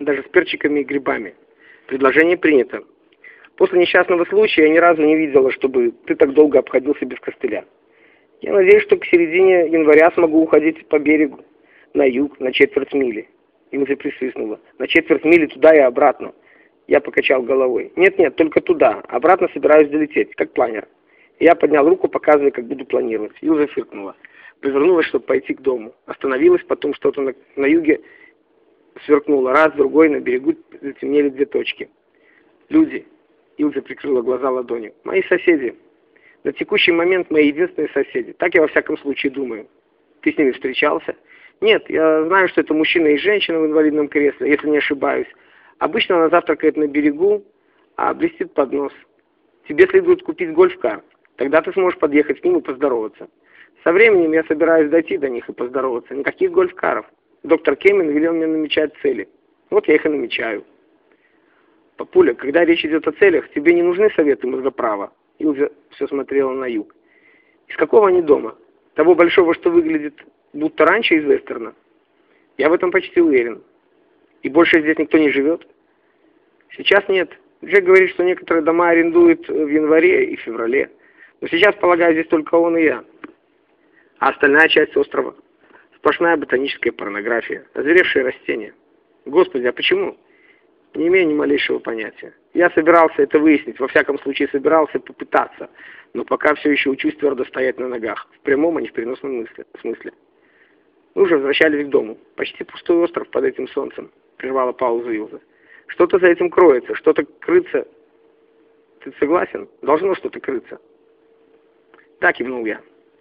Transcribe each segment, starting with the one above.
даже с перчиками и грибами. Предложение принято. После несчастного случая я ни разу не видела, чтобы ты так долго обходился без костыля. Я надеюсь, что к середине января смогу уходить по берегу, на юг, на четверть мили. Илза присвистнула. На четверть мили туда и обратно. Я покачал головой. Нет-нет, только туда. Обратно собираюсь долететь, как планер. Я поднял руку, показывая, как буду планировать. Илза фыркнула. Повернулась, чтобы пойти к дому. Остановилась, потом что-то на, на юге сверкнуло. Раз, другой, на берегу затемнели две точки. Люди. Илза прикрыла глаза ладонью. Мои соседи. На текущий момент мои единственные соседи. Так я во всяком случае думаю. Ты с ними встречался? Нет, я знаю, что это мужчина и женщина в инвалидном кресле, если не ошибаюсь. Обычно она завтракает на берегу, а блестит под нос. Тебе следует купить гольф-кар. Тогда ты сможешь подъехать к ним и поздороваться. Со временем я собираюсь дойти до них и поздороваться. Никаких гольф-каров. Доктор Кемин велел мне намечать цели. Вот я их и намечаю. Папуля, когда речь идет о целях, тебе не нужны советы мозгоправа. Илза все смотрела на юг. Из какого они дома? Того большого, что выглядит будто раньше из вестерна? Я в этом почти уверен. И больше здесь никто не живет? Сейчас нет. Джек говорит, что некоторые дома арендуют в январе и феврале. Но сейчас, полагаю, здесь только он и я. А остальная часть острова – сплошная ботаническая порнография, озверевшие растения. Господи, а почему? Не имею ни малейшего понятия. Я собирался это выяснить, во всяком случае собирался попытаться, но пока все еще учусь твердо стоять на ногах, в прямом, а не в переносном смысле. Мы уже возвращались к дому. Почти пустой остров под этим солнцем, прервала паузу Илза. Что-то за этим кроется, что-то крыться. Ты согласен? Должно что-то крыться. Да, кивнул я.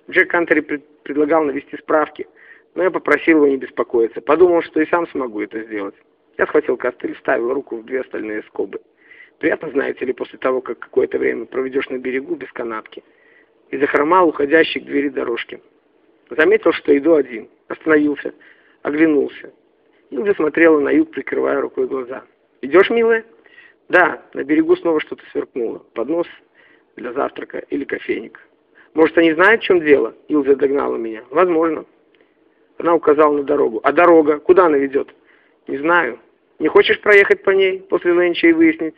Джек Кантери пред предлагал навести справки, но я попросил его не беспокоиться. Подумал, что и сам смогу это сделать. Я схватил костыль, вставил руку в две остальные скобы. Приятно, знаете ли, после того, как какое-то время проведешь на берегу без канатки. И захромал уходящий к двери дорожки. Заметил, что иду один. Остановился, оглянулся. Илда смотрела на юг, прикрывая рукой глаза. «Идешь, милая?» «Да». На берегу снова что-то сверкнуло. Поднос для завтрака или кофейник. «Может, они знают, в чем дело?» Илза догнала меня. «Возможно». Она указала на дорогу. «А дорога? Куда она ведет?» «Не знаю. Не хочешь проехать по ней после ленча и выяснить?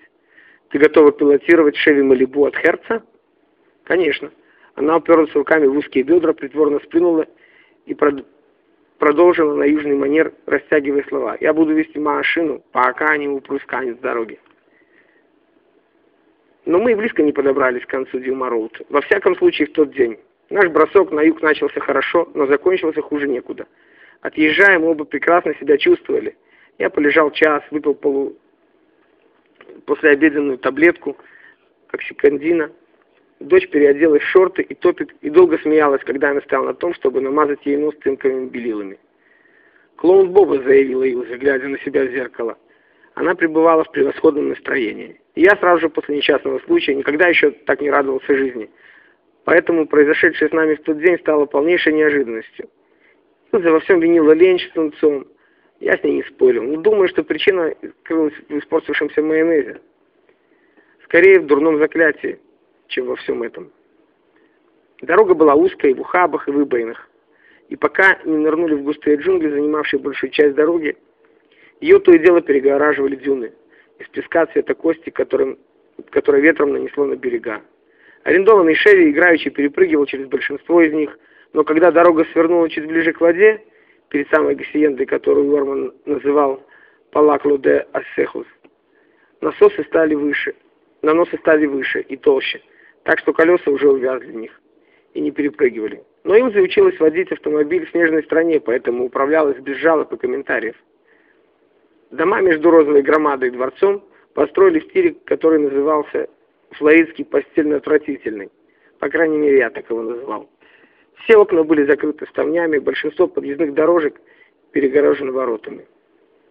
Ты готова пилотировать Шеви Малибу от Херца? Конечно. Она уперлась руками в узкие бедра, притворно сплюнула и прод... продолжила на южный манер, растягивая слова. Я буду вести машину, пока не упрусь с дороги. Но мы и близко не подобрались к концу Дилма Роуд. Во всяком случае, в тот день. Наш бросок на юг начался хорошо, но закончился хуже некуда. Отъезжая, мы оба прекрасно себя чувствовали. Я полежал час, выпил полу послеобеденную таблетку, как секондина. Дочь переоделась в шорты и топик, и долго смеялась, когда я настоял на том, чтобы намазать ей нос цинковыми белилами. «Клоун Боба», — заявила Илза, глядя на себя в зеркало. Она пребывала в превосходном настроении. И я сразу же после несчастного случая никогда еще так не радовался жизни. Поэтому произошедшее с нами в тот день стало полнейшей неожиданностью. Илза во всем винила ленч с тунцом, я с ней не спорил, но думаю, что причина крылась в испортившемся майонезе. Скорее в дурном заклятии, чем во всем этом. Дорога была узкая, в ухабах и выбоинах. И пока не нырнули в густые джунгли, занимавшие большую часть дороги, ее то и дело перегораживали дюны из песка цвета кости, которым, которое ветром нанесло на берега. Арендованный Шеви играючи перепрыгивал через большинство из них, но когда дорога свернула чуть ближе к воде, перед самой гасиендой, которую Уорман называл «Палакло де Асехус». Насосы стали выше, наносы стали выше и толще, так что колеса уже увязли в них и не перепрыгивали. Но им заучилась водить автомобиль в снежной стране, поэтому управлялась без жалоб и комментариев. Дома между розовой громадой и дворцом построили в стиле, который назывался флоридский постельно-отвратительный. По крайней мере, я так его называл. Все окна были закрыты ставнями, большинство подъездных дорожек перегорожены воротами.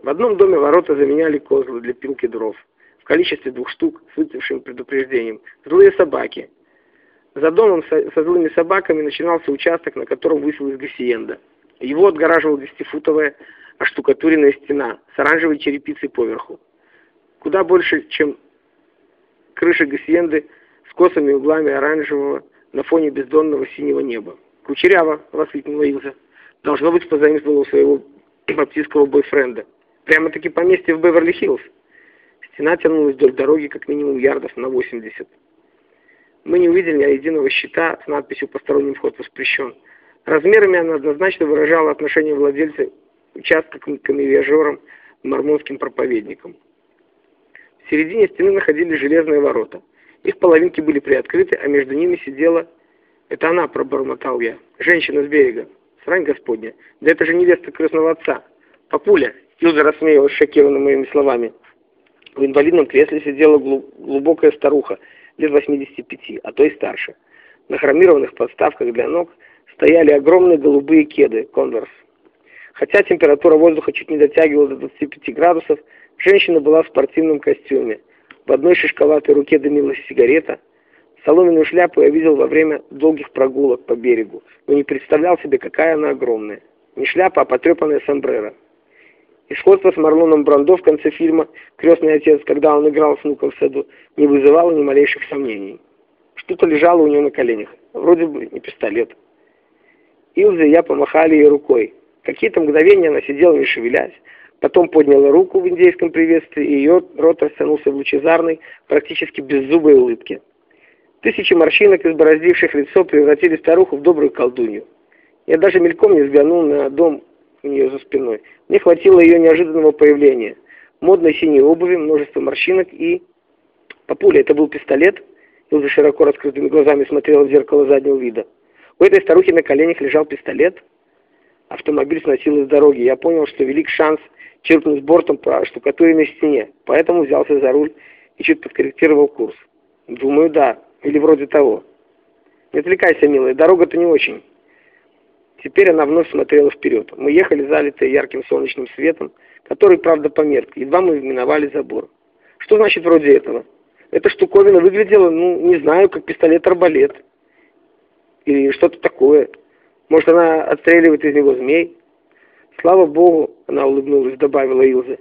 В одном доме ворота заменяли козлы для пилки дров, в количестве двух штук с выцвевшим предупреждением. Злые собаки. За домом со, со злыми собаками начинался участок, на котором высилась гасиенда. Его отгораживала десятифутовая оштукатуренная стена с оранжевой черепицей поверху. Куда больше, чем крыша гасиенды с косыми углами оранжевого на фоне бездонного синего неба. «Кучеряво!» — воскликнула Илза. «Должно быть, позаимствовала у своего баптистского бойфренда». Прямо-таки поместье в Беверли-Хиллз. Стена тянулась вдоль дороги как минимум ярдов на 80. Мы не увидели ни единого щита с надписью «Посторонний вход воспрещен». Размерами она однозначно выражала отношение владельца участка к камевиажерам мормонским проповедникам. В середине стены находились железные ворота. Их половинки были приоткрыты, а между ними сидела... Это она, пробормотал я. Женщина с берега. Срань Господня. Да это же невеста крестного отца. Папуля. Юза рассмеялась шокированно моими словами. В инвалидном кресле сидела глубокая старуха, лет 85, а то и старше. На хромированных подставках для ног стояли огромные голубые кеды «Конверс». Хотя температура воздуха чуть не дотягивала до 25 градусов, женщина была в спортивном костюме. В одной шишковатой руке дымилась сигарета. Соломенную шляпу я видел во время долгих прогулок по берегу, но не представлял себе, какая она огромная. Не шляпа, а потрепанная сомбреро. И сходство с Марлоном Брандо в конце фильма «Крестный отец», когда он играл с внуком в саду, не вызывало ни малейших сомнений. Что-то лежало у нее на коленях. Вроде бы не пистолет. Илзе и я помахали ей рукой. Какие-то мгновения она сидела, не шевелясь. Потом подняла руку в индейском приветствии, и ее рот растянулся в лучезарной, практически беззубой улыбке. Тысячи морщинок, избороздивших лицо, превратили старуху в добрую колдунью. Я даже мельком не взглянул на дом у нее за спиной. Мне хватило ее неожиданного появления. Модной синей обуви, множество морщинок и... Папуля, это был пистолет? Илза широко раскрытыми глазами смотрела в зеркало заднего вида. У этой старухи на коленях лежал пистолет. Автомобиль сносил из дороги. Я понял, что велик шанс черкнуть бортом по штукатуренной стене, поэтому взялся за руль и чуть подкорректировал курс. Думаю, да. Или вроде того. Не отвлекайся, милая, дорога-то не очень. Теперь она вновь смотрела вперед. Мы ехали залитые ярким солнечным светом, который, правда, померк. Едва мы миновали забор. Что значит вроде этого? Эта штуковина выглядела, ну, не знаю, как пистолет-арбалет. Или что-то такое. Может, она отстреливает из него змей? Слава богу, она улыбнулась, добавила Илза.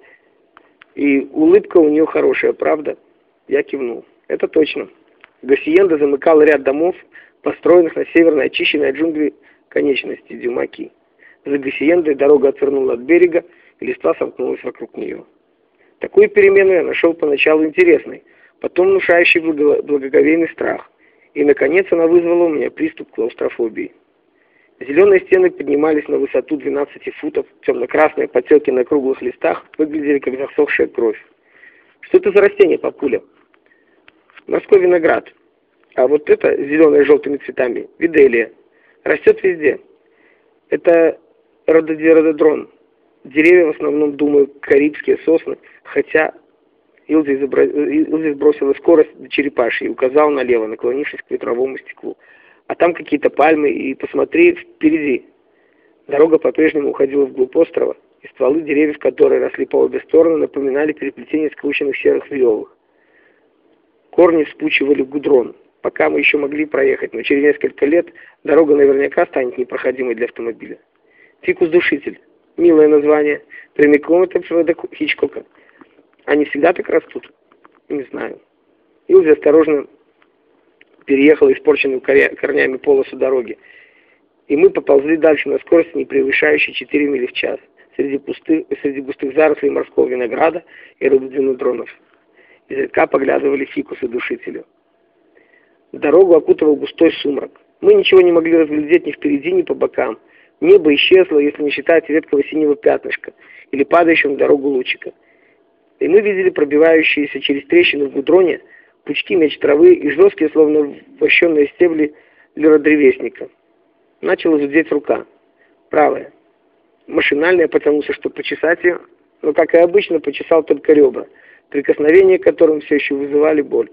И улыбка у нее хорошая, правда? Я кивнул. Это точно. Гассиенда замыкал ряд домов, построенных на северной очищенной от джунглей конечности Дюмаки. За Гассиендой дорога отвернула от берега, и листва сомкнулась вокруг нее. Такую перемену я нашел поначалу интересной, потом внушающий благоговейный страх, и, наконец, она вызвала у меня приступ клаустрофобии. Зеленые стены поднимались на высоту 12 футов, темно-красные потеки на круглых листах выглядели как засохшая кровь. Что это за растение, папуля? Морской виноград. А вот это, с желтыми цветами, виделия. Растет везде. Это рододендродрон. Деревья в основном, думаю, карибские сосны, хотя Илзи, изобра... Илзи сбросила скорость до черепашьей и указал налево, наклонившись к ветровому стеклу. Там какие-то пальмы, и посмотри впереди. Дорога по-прежнему уходила вглубь острова, и стволы деревьев, которые росли по обе стороны, напоминали переплетение скрученных серых веревок. Корни вспучивали гудрон пока мы еще могли проехать, но через несколько лет дорога наверняка станет непроходимой для автомобиля. Фикус-душитель. Милое название. Прямиком это псевдок Хичкока. Они всегда так растут? Не знаю. Илзи осторожно переехала испорченную корнями полосу дороги. И мы поползли дальше на скорости, не превышающей 4 мили в час, среди, пустых, среди густых зарослей морского винограда и рододенодронов. Изредка поглядывали фикусы душителю. Дорогу окутывал густой сумрак. Мы ничего не могли разглядеть ни впереди, ни по бокам. Небо исчезло, если не считать редкого синего пятнышка или падающего на дорогу лучика. И мы видели пробивающиеся через трещины в гудроне пучки меч травы и жесткие, словно вощенные стебли лиродревесника. Начала зудеть рука. Правая. Машинально я потянулся, чтобы почесать ее, но, как и обычно, почесал только ребра, прикосновения к которым все еще вызывали боль.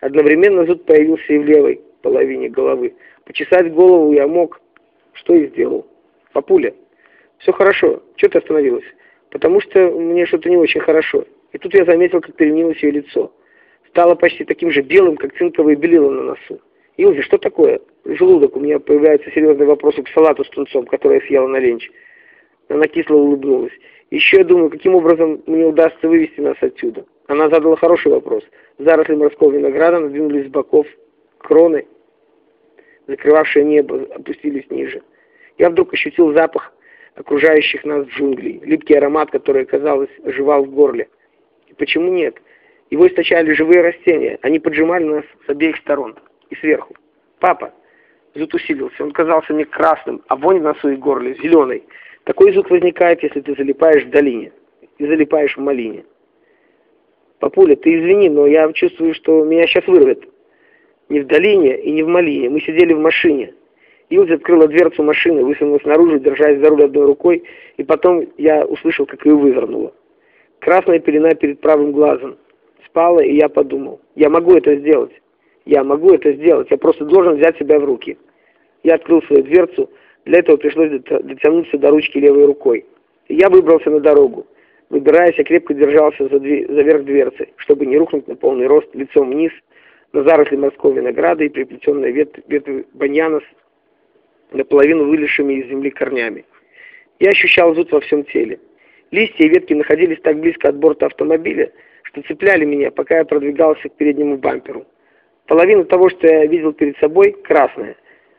Одновременно зуд появился и в левой половине головы. Почесать голову я мог, что и сделал. Папуля, все хорошо, что ты остановилась? Потому что мне что-то не очень хорошо. И тут я заметил, как переменилось ее лицо. Стало почти таким же белым, как цинковые белила на носу. Илзи, что такое? Желудок, у меня появляются серьезные вопросы к салату с тунцом, который я съела на ленч. Она кисло улыбнулась. Еще я думаю, каким образом мне удастся вывести нас отсюда. Она задала хороший вопрос. Заросли морского винограда надвинулись с боков, кроны, закрывавшие небо, опустились ниже. Я вдруг ощутил запах окружающих нас джунглей, липкий аромат, который, казалось, жевал в горле. И почему нет? Его источали живые растения, они поджимали нас с обеих сторон и сверху. «Папа!» Зуд усилился, он казался мне красным, а вонь в носу и горле зеленой. Такой зуд возникает, если ты залипаешь в долине и залипаешь в малине. «Папуля, ты извини, но я чувствую, что меня сейчас вырвет». Не в долине и не в малине. Мы сидели в машине. Илзи открыла дверцу машины, высунулась наружу, держась за руль одной рукой, и потом я услышал, как ее вывернула. Красная пелена перед правым глазом. Спала, и я подумал, я могу это сделать. Я могу это сделать, я просто должен взять себя в руки. Я открыл свою дверцу, для этого пришлось дотянуться до ручки левой рукой. Я выбрался на дорогу. Выбираясь, я крепко держался за, дверь, за верх дверцы, чтобы не рухнуть на полный рост лицом вниз на заросли морской винограда и приплетенные вет, ветви баньяна с наполовину вылезшими из земли корнями. Я ощущал зуд во всем теле. Листья и ветки находились так близко от борта автомобиля, что цепляли меня, пока я продвигался к переднему бамперу. Половина того, что я видел перед собой, красная,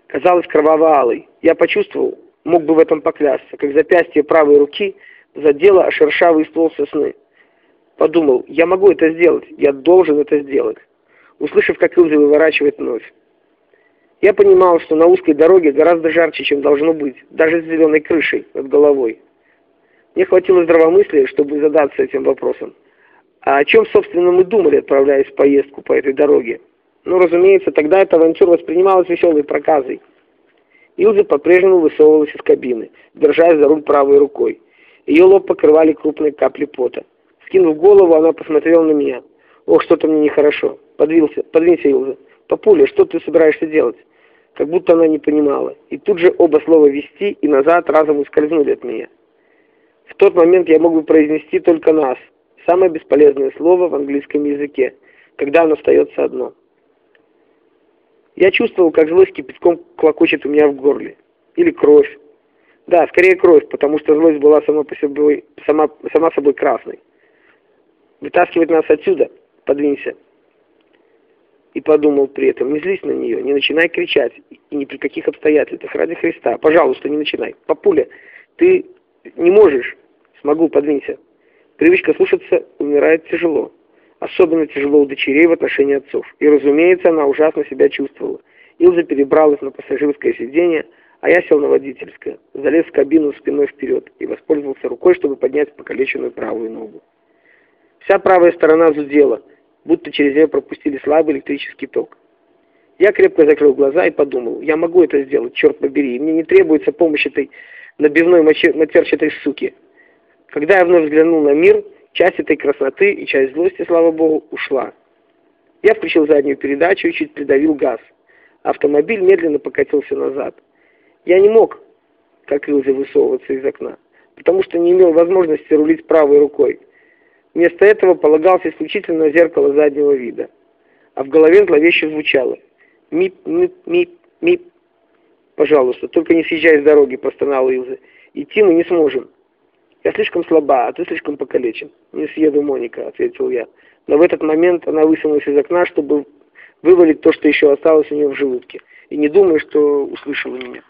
казалась кроваво-алой. Я почувствовал, мог бы в этом поклясться, как запястье правой руки задело шершавый ствол сосны. Подумал, я могу это сделать, я должен это сделать услышав, как Илза выворачивает вновь. Я понимал, что на узкой дороге гораздо жарче, чем должно быть, даже с зеленой крышей над головой. Мне хватило здравомыслия, чтобы задаться этим вопросом. А о чем, собственно, мы думали, отправляясь в поездку по этой дороге? Ну, разумеется, тогда эта авантюра воспринималась веселой проказой. Илза по-прежнему высовывалась из кабины, держась за руль правой рукой. Ее лоб покрывали крупные капли пота. Скинув голову, она посмотрела на меня. «Ох, что-то мне нехорошо». Подвился, подвинься, Илза. Папуля, что ты собираешься делать? Как будто она не понимала. И тут же оба слова «вести» и «назад» разом ускользнули от меня. В тот момент я мог бы произнести только «нас». Самое бесполезное слово в английском языке, когда оно остается одно. Я чувствовал, как злость кипятком клокочет у меня в горле. Или кровь. Да, скорее кровь, потому что злость была сама, по себе, сама, сама собой красной. Вытаскивать нас отсюда? Подвинься и подумал при этом, не злись на нее, не начинай кричать, и ни при каких обстоятельствах, ради Христа, пожалуйста, не начинай. Папуля, ты не можешь, смогу, подвинься. Привычка слушаться умирает тяжело. Особенно тяжело у дочерей в отношении отцов. И, разумеется, она ужасно себя чувствовала. Илза перебралась на пассажирское сиденье, а я сел на водительское, залез в кабину спиной вперед и воспользовался рукой, чтобы поднять покалеченную правую ногу. Вся правая сторона зудела – будто через нее пропустили слабый электрический ток. Я крепко закрыл глаза и подумал, я могу это сделать, черт побери, мне не требуется помощь этой набивной матерчатой суки. Когда я вновь взглянул на мир, часть этой красоты и часть злости, слава богу, ушла. Я включил заднюю передачу и чуть придавил газ. Автомобиль медленно покатился назад. Я не мог, как Илзе, высовываться из окна, потому что не имел возможности рулить правой рукой. Вместо этого полагался исключительно на зеркало заднего вида. А в голове зловеще звучало. «Мип, мип, мип, мип». «Пожалуйста, только не съезжай с дороги», — простонала Илза. «Идти мы не сможем». «Я слишком слаба, а ты слишком покалечен». «Не съеду, Моника», — ответил я. Но в этот момент она высунулась из окна, чтобы вывалить то, что еще осталось у нее в желудке. И не думаю, что услышала меня.